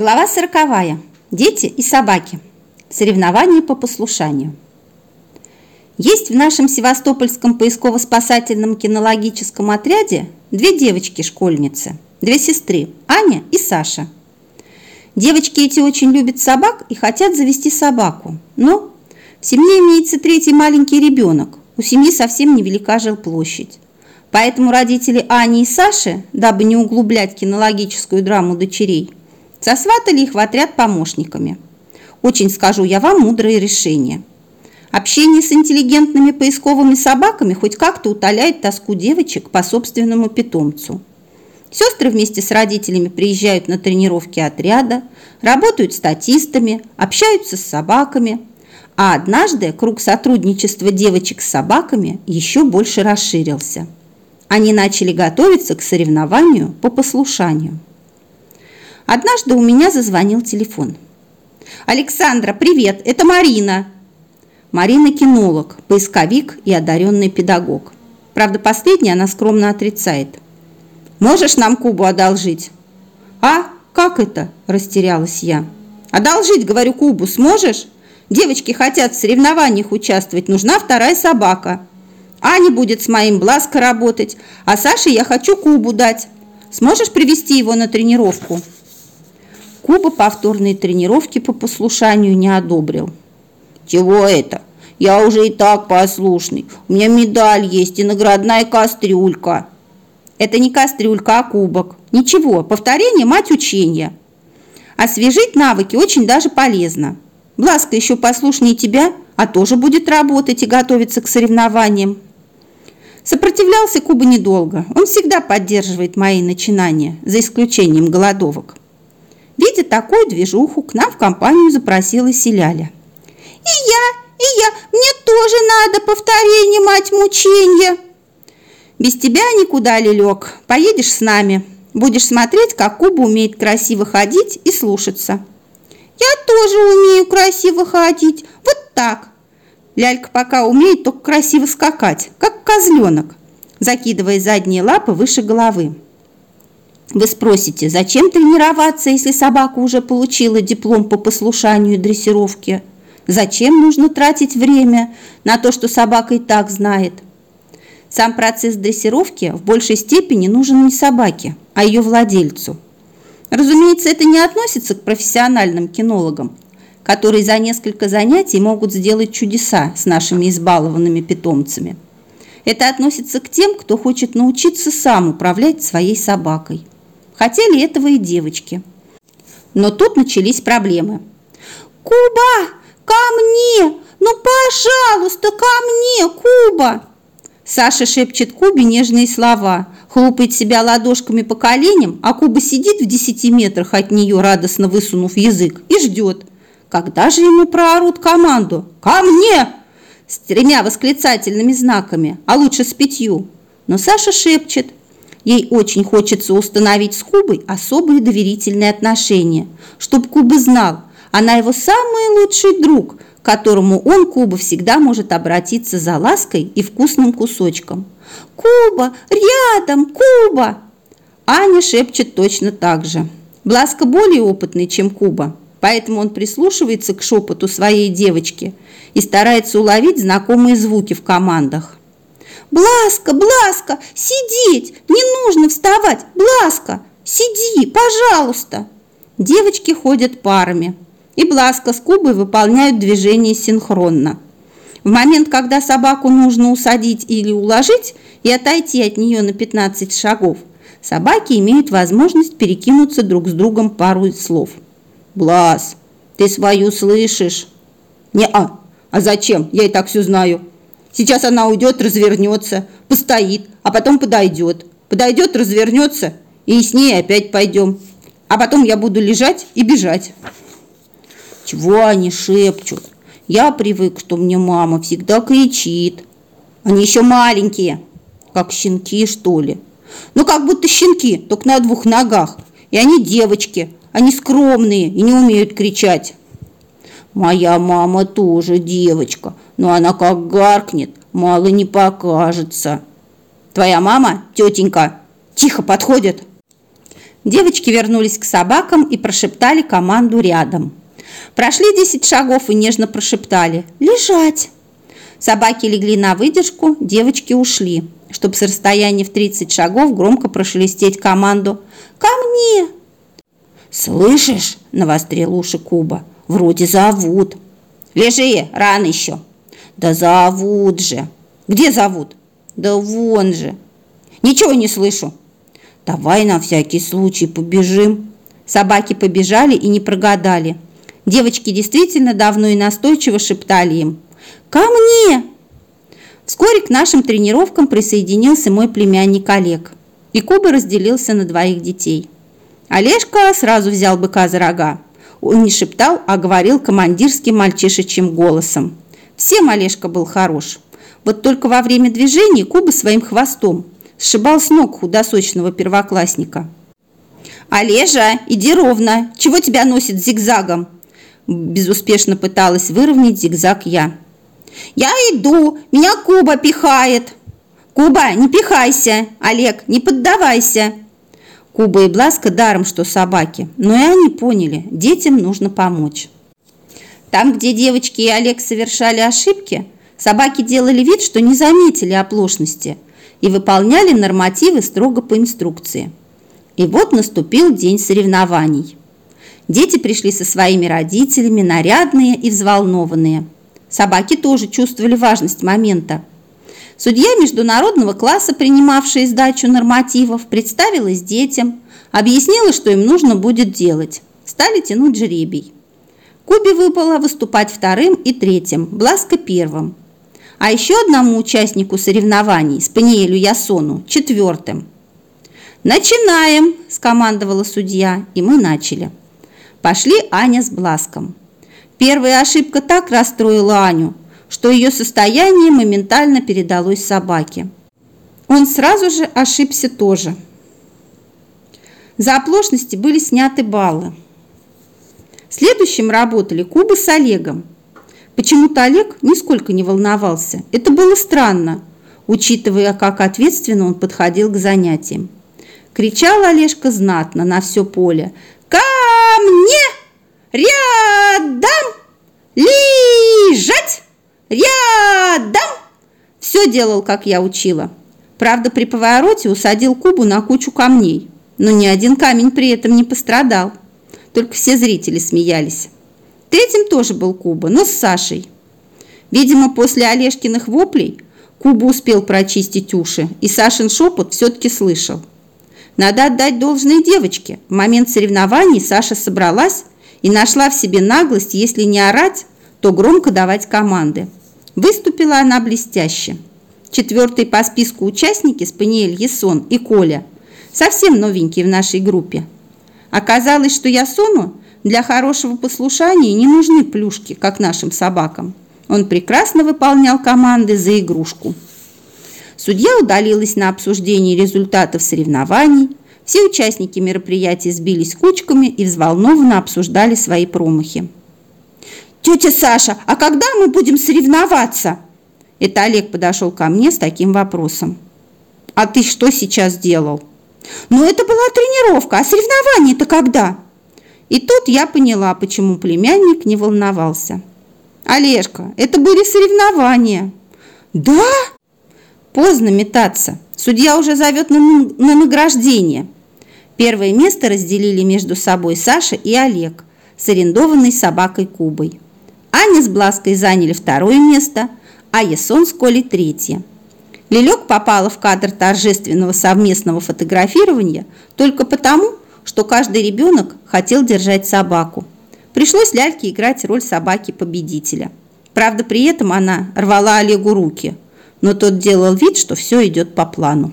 Глава сороковая. Дети и собаки. Соревнования по послушанию. Есть в нашем Севастопольском поисково-спасательном кинологическом отряде две девочки-школьницы, две сестры, Аня и Саша. Девочки эти очень любят собак и хотят завести собаку, но в семье имеется третий маленький ребенок, у семьи совсем невелика жилплощадь. Поэтому родители Ани и Саши, дабы не углублять кинологическую драму дочерей, сосватали их в отряд помощниками. Очень скажу я вам мудрое решение. Общение с интеллигентными поисковыми собаками хоть как-то утоляет тоску девочек по собственному питомцу. Сестры вместе с родителями приезжают на тренировки отряда, работают статистами, общаются с собаками. А однажды круг сотрудничества девочек с собаками еще больше расширился. Они начали готовиться к соревнованию по послушанию. Однажды у меня зазвонил телефон. «Александра, привет, это Марина!» Марина – кинолог, поисковик и одаренный педагог. Правда, последняя она скромно отрицает. «Можешь нам Кубу одолжить?» «А, как это?» – растерялась я. «Одолжить, говорю, Кубу сможешь? Девочки хотят в соревнованиях участвовать, нужна вторая собака. Аня будет с моим Бласко работать, а Саше я хочу Кубу дать. Сможешь привести его на тренировку?» Куба повторные тренировки по послушанию не одобрил. «Чего это? Я уже и так послушный. У меня медаль есть и наградная кастрюлька». «Это не кастрюлька, а кубок. Ничего, повторение – мать учения. Освежить навыки очень даже полезно. Бласка еще послушнее тебя, а тоже будет работать и готовиться к соревнованиям». Сопротивлялся Куба недолго. Он всегда поддерживает мои начинания, за исключением голодовок. Видя такую движуху, к нам в компанию запросилась Селяля. «И я, и я, мне тоже надо повторение, мать мучения!» «Без тебя никуда, Лелек, поедешь с нами. Будешь смотреть, как Куба умеет красиво ходить и слушаться». «Я тоже умею красиво ходить, вот так!» Лялька пока умеет только красиво скакать, как козленок, закидывая задние лапы выше головы. Вы спросите, зачем тренироваться, если собака уже получила диплом по послушанию и дрессировке? Зачем нужно тратить время на то, что собака и так знает? Сам процесс дрессировки в большей степени нужен не собаке, а ее владельцу. Разумеется, это не относится к профессиональным кинологам, которые за несколько занятий могут сделать чудеса с нашими избалованными питомцами. Это относится к тем, кто хочет научиться сам управлять своей собакой. Хотели этого и девочки. Но тут начались проблемы. «Куба, ко мне! Ну, пожалуйста, ко мне, Куба!» Саша шепчет Кубе нежные слова, хлопает себя ладошками по коленям, а Куба сидит в десяти метрах от нее, радостно высунув язык, и ждет. Когда же ему проорут команду? «Ко мне!» с тремя восклицательными знаками, а лучше с пятью. Но Саша шепчет, Ей очень хочется установить с Кубой особые доверительные отношения, чтобы Куба знал, она его самый лучший друг, к которому он, Куба, всегда может обратиться за лаской и вкусным кусочком. «Куба! Рядом! Куба!» Аня шепчет точно так же. Бласка более опытный, чем Куба, поэтому он прислушивается к шепоту своей девочки и старается уловить знакомые звуки в командах. Бласка, Бласка, сидеть! Не нужно вставать! Бласка, сиди, пожалуйста!» Девочки ходят парами, и Бласка с Кубой выполняют движение синхронно. В момент, когда собаку нужно усадить или уложить и отойти от нее на 15 шагов, собаки имеют возможность перекинуться друг с другом пару слов. «Блас, ты свою слышишь?» «Не-а, а зачем? Я и так все знаю. Сейчас она уйдет, развернется, постоит, а потом подойдет. Подойдет, развернется, и с ней опять пойдем. А потом я буду лежать и бежать. Чего они шепчут? Я привык, что мне мама всегда кричит. Они еще маленькие, как щенки, что ли. Ну, как будто щенки, только на двух ногах. И они девочки, они скромные и не умеют кричать. Моя мама тоже девочка, но она как гаркнет, мало не покажется. Твоя мама, тетенька, тихо подходит. Девочки вернулись к собакам и прошептали команду рядом. Прошли 10 шагов и нежно прошептали «Лежать!». Собаки легли на выдержку, девочки ушли, чтобы с расстояния в 30 шагов громко прошелестеть команду «Ко мне!». «Слышишь?» – навострил уши Куба. «Вроде зовут». «Лежи, рано еще». «Да зовут же». «Где зовут?» «Да вон же». «Ничего не слышу». «Давай на всякий случай побежим». Собаки побежали и не прогадали. Девочки действительно давно и настойчиво шептали им «Ко мне!». Вскоре к нашим тренировкам присоединился мой племянник Олег, и Куба разделился на двоих детей. Олежка сразу взял быка за рога. Он не шептал, а говорил командирским мальчишечьим голосом. Всем Олежка был хорош. Вот только во время движения Куба своим хвостом сшибал с ног худосочного первоклассника. «Олежа, иди ровно! Чего тебя носит зигзагом?» Безуспешно пыталась выровнять зигзаг я. «Я иду! Меня Куба пихает!» «Куба, не пихайся! Олег, не поддавайся!» Куба и Бласка даром, что собаки, но и они поняли, детям нужно помочь. Там, где девочки и Олег совершали ошибки, собаки делали вид, что не заметили оплошности и выполняли нормативы строго по инструкции. И вот наступил день соревнований. Дети пришли со своими родителями, нарядные и взволнованные. Собаки тоже чувствовали важность момента – Судья международного класса, принимавшая сдачу нормативов, представилась детям, объяснила, что им нужно будет делать. Стали тянуть жребий. Кубе выпало выступать вторым и третьим, Бласко первым. А еще одному участнику соревнований, Спаниелю Ясону, четвертым. «Начинаем!» – скомандовала судья, и мы начали. Пошли Аня с Бласком. Первая ошибка так расстроила Аню – что ее состояние моментально передалось собаке. Он сразу же ошибся тоже. За оплошности были сняты баллы. Следующим работали Куба с Олегом. Почему-то Олег нисколько не волновался. Это было странно, учитывая, как ответственно он подходил к занятиям. Кричал Олежка знатно на все поле. «Ко мне! Рядом! Лежать!» Рядом! Все делал, как я учила. Правда, при повороте усадил Кубу на кучу камней, но ни один камень при этом не пострадал. Только все зрители смеялись. Третьим тоже был Куба, но с Сашей. Видимо, после Олежкиных воплей Куба успел прочистить уши, и Сашин шепот все-таки слышал. Надо отдать должное девочке. В момент соревнований Саша собралась и нашла в себе наглость, если не орать, то громко давать команды. Выступила она блестяще. Четвертые по списку участники Спаниель Ясон и Коля, совсем новенькие в нашей группе. Оказалось, что Ясону для хорошего послушания не нужны плюшки, как нашим собакам. Он прекрасно выполнял команды за игрушку. Судья удалилась на обсуждение результатов соревнований. Все участники мероприятия сбились кучками и взволнованно обсуждали свои промахи. «Тетя Саша, а когда мы будем соревноваться?» Это Олег подошел ко мне с таким вопросом. «А ты что сейчас делал?» «Ну, это была тренировка, а соревнование-то когда?» И тут я поняла, почему племянник не волновался. «Олежка, это были соревнования». «Да?» Поздно метаться. Судья уже зовет на, на награждение. Первое место разделили между собой Саша и Олег с арендованной собакой Кубой. Аня с Блаской заняли второе место, а Ясон с Колей третье. Лилек попала в кадр торжественного совместного фотографирования только потому, что каждый ребенок хотел держать собаку. Пришлось Ляльке играть роль собаки-победителя. Правда, при этом она рвала Олегу руки, но тот делал вид, что все идет по плану.